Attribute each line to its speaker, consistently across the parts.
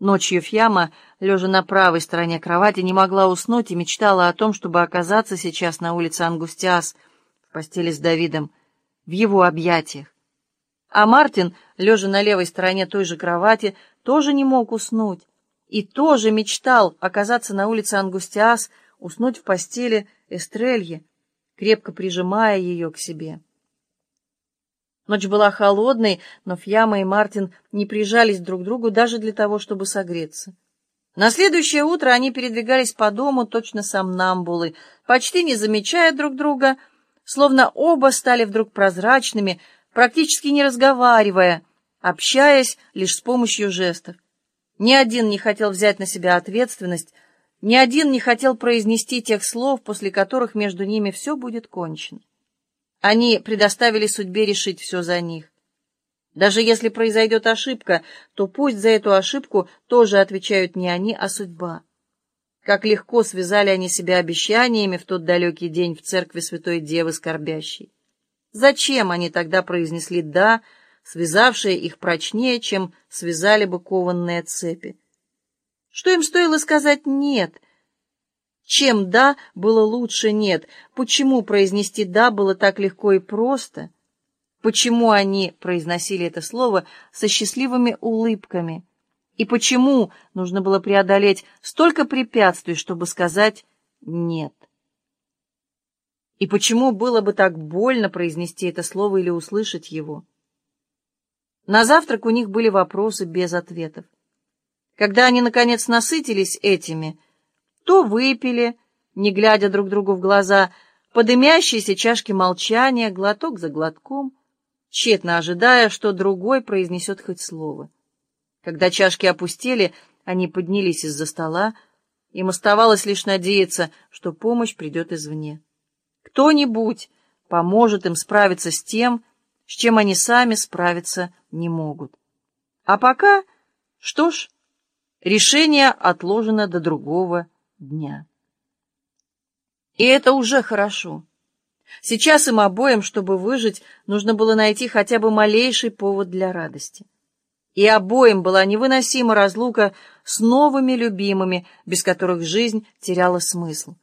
Speaker 1: Ночью Фьяма, лежа на правой стороне кровати, не могла уснуть и мечтала о том, чтобы оказаться сейчас на улице Ангустиас, в постели с Давидом, в его объятиях. А Мартин, лежа на левой стороне той же кровати, тоже не мог уснуть и тоже мечтал оказаться на улице Ангустиас, уснуть в постели Эстрельи, крепко прижимая ее к себе. Ночь была холодной, но Фьяма и Мартин не прижались друг к другу даже для того, чтобы согреться. На следующее утро они передвигались по дому точно сомнамбулы, почти не замечая друг друга, словно оба стали вдруг прозрачными, практически не разговаривая, общаясь лишь с помощью жестов. Ни один не хотел взять на себя ответственность, ни один не хотел произнести тех слов, после которых между ними все будет кончено. Они предоставили судьбе решить все за них. Даже если произойдет ошибка, то пусть за эту ошибку тоже отвечают не они, а судьба. Как легко связали они себя обещаниями в тот далекий день в церкви Святой Девы Скорбящей. Зачем они тогда произнесли «да», связавшие их прочнее, чем связали бы кованные цепи? Что им стоило сказать «нет», чем «да» было лучше «нет», почему произнести «да» было так легко и просто, почему они произносили это слово со счастливыми улыбками, и почему нужно было преодолеть столько препятствий, чтобы сказать «нет». И почему было бы так больно произнести это слово или услышать его? На завтрак у них были вопросы без ответов. Когда они, наконец, насытились этими, то выпили, не глядя друг другу в глаза, по чашке молчания, глоток за глотком, тщетно ожидая, что другой произнесет хоть слово. Когда чашки опустели, они поднялись из-за стола, им оставалось лишь надеяться, что помощь придет извне. Кто-нибудь поможет им справиться с тем, с чем они сами справиться не могут. А пока, что ж, решение отложено до другого дня. И это уже хорошо. Сейчас им обоим, чтобы выжить, нужно было найти хотя бы малейший повод для радости. И обоим была невыносима разлука с новыми любимыми, без которых жизнь теряла смысл.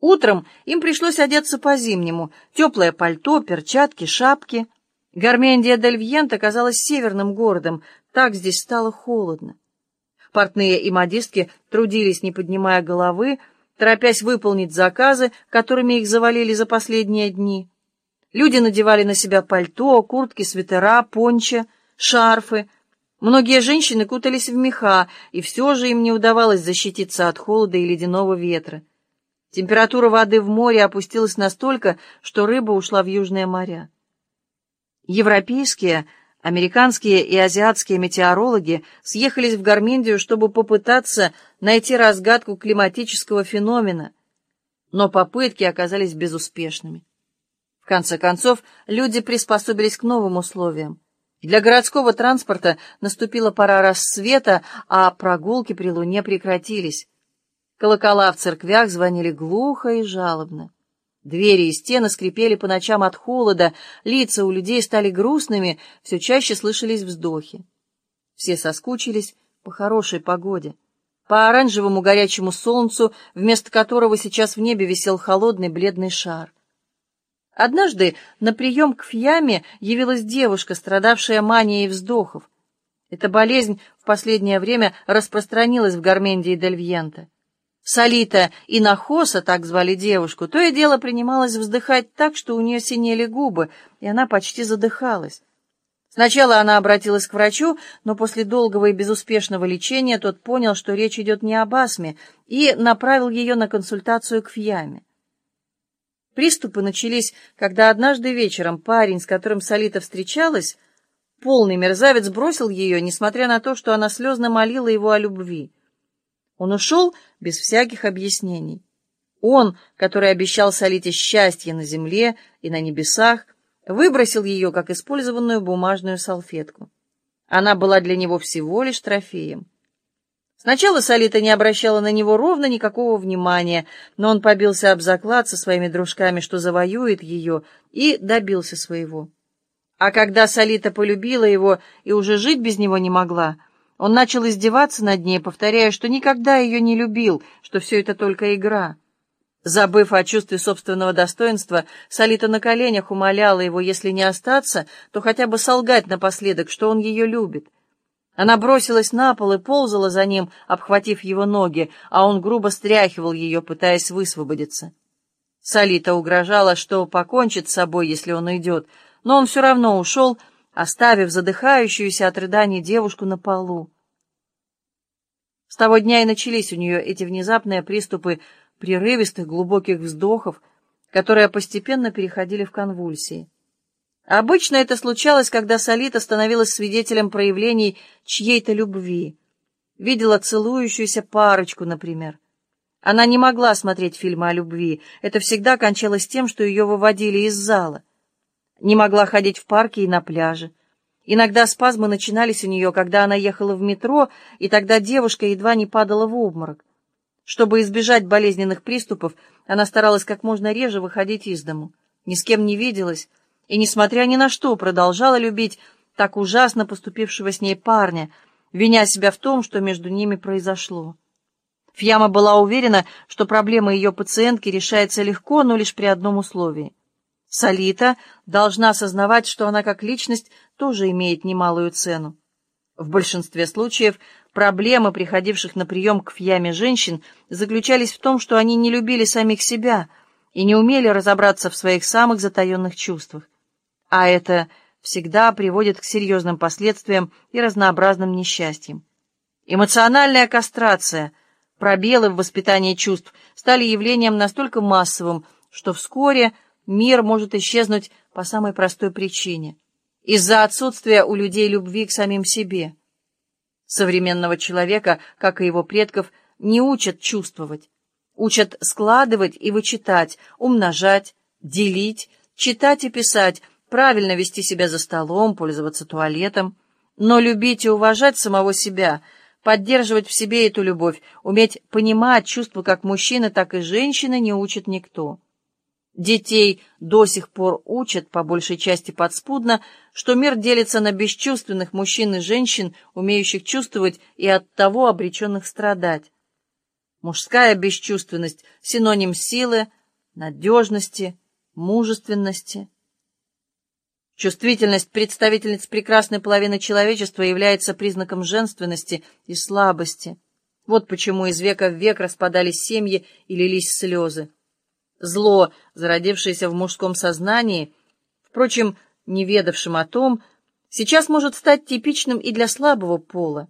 Speaker 1: Утром им пришлось одеться по-зимнему, теплое пальто, перчатки, шапки. Гармендия дель Вьент оказалась северным городом, так здесь стало холодно. Портные и модистки трудились, не поднимая головы, торопясь выполнить заказы, которыми их завалили за последние дни. Люди надевали на себя пальто, куртки, свитера, пончо, шарфы. Многие женщины кутались в меха, и все же им не удавалось защититься от холода и ледяного ветра. Температура воды в море опустилась настолько, что рыба ушла в южные моря. Европейские – Американские и азиатские метеорологи съехались в Гарминдию, чтобы попытаться найти разгадку климатического феномена, но попытки оказались безуспешными. В конце концов, люди приспособились к новым условиям. Для городского транспорта наступила пора рассвета, а прогулки при луне прекратились. Колокола в церквях звонили глухо и жалобно. Двери и стены скрипели по ночам от холода, лица у людей стали грустными, все чаще слышались вздохи. Все соскучились по хорошей погоде, по оранжевому горячему солнцу, вместо которого сейчас в небе висел холодный бледный шар. Однажды на прием к Фьяме явилась девушка, страдавшая манией вздохов. Эта болезнь в последнее время распространилась в Гармендии дель Вьента. Салита и Нахоса, так звали девушку, то и дело принималась вздыхать так, что у нее синели губы, и она почти задыхалась. Сначала она обратилась к врачу, но после долгого и безуспешного лечения тот понял, что речь идет не об астме, и направил ее на консультацию к Фьяме. Приступы начались, когда однажды вечером парень, с которым Салита встречалась, полный мерзавец бросил ее, несмотря на то, что она слезно молила его о любви. Он ушел без всяких объяснений. Он, который обещал Солите счастье на земле и на небесах, выбросил ее, как использованную бумажную салфетку. Она была для него всего лишь трофеем. Сначала Солита не обращала на него ровно никакого внимания, но он побился об заклад со своими дружками, что завоюет ее, и добился своего. А когда Солита полюбила его и уже жить без него не могла, Он начал издеваться над ней, повторяя, что никогда ее не любил, что все это только игра. Забыв о чувстве собственного достоинства, Солита на коленях умоляла его, если не остаться, то хотя бы солгать напоследок, что он ее любит. Она бросилась на пол и ползала за ним, обхватив его ноги, а он грубо стряхивал ее, пытаясь высвободиться. Солита угрожала, что покончит с собой, если он уйдет, но он все равно ушел, оставив задыхающуюся от рыданий девушку на полу. С того дня и начались у нее эти внезапные приступы прерывистых глубоких вздохов, которые постепенно переходили в конвульсии. Обычно это случалось, когда Солита становилась свидетелем проявлений чьей-то любви. Видела целующуюся парочку, например. Она не могла смотреть фильмы о любви. Это всегда кончалось тем, что ее выводили из зала не могла ходить в парке и на пляже. Иногда спазмы начинались у нее, когда она ехала в метро, и тогда девушка едва не падала в обморок. Чтобы избежать болезненных приступов, она старалась как можно реже выходить из дому, ни с кем не виделась, и, несмотря ни на что, продолжала любить так ужасно поступившего с ней парня, виня себя в том, что между ними произошло. Фьяма была уверена, что проблема ее пациентки решается легко, но лишь при одном условии — Солита должна осознавать, что она как личность тоже имеет немалую цену. В большинстве случаев проблемы, приходивших на прием к фьяме женщин, заключались в том, что они не любили самих себя и не умели разобраться в своих самых затаенных чувствах. А это всегда приводит к серьезным последствиям и разнообразным несчастьям. Эмоциональная кастрация, пробелы в воспитании чувств стали явлением настолько массовым, что вскоре – мир может исчезнуть по самой простой причине — из-за отсутствия у людей любви к самим себе. Современного человека, как и его предков, не учат чувствовать. Учат складывать и вычитать, умножать, делить, читать и писать, правильно вести себя за столом, пользоваться туалетом. Но любить и уважать самого себя, поддерживать в себе эту любовь, уметь понимать чувства как мужчины, так и женщины не учит никто. Детей до сих пор учат, по большей части подспудно, что мир делится на бесчувственных мужчин и женщин, умеющих чувствовать и от того обреченных страдать. Мужская бесчувственность — синоним силы, надежности, мужественности. Чувствительность представительниц прекрасной половины человечества является признаком женственности и слабости. Вот почему из века в век распадались семьи и лились слезы. Зло, зародившееся в мужском сознании, впрочем, не ведавшим о том, сейчас может стать типичным и для слабого пола.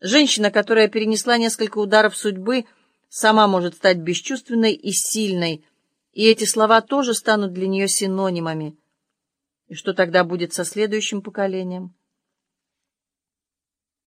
Speaker 1: Женщина, которая перенесла несколько ударов судьбы, сама может стать бесчувственной и сильной, и эти слова тоже станут для нее синонимами. И что тогда будет со следующим поколением?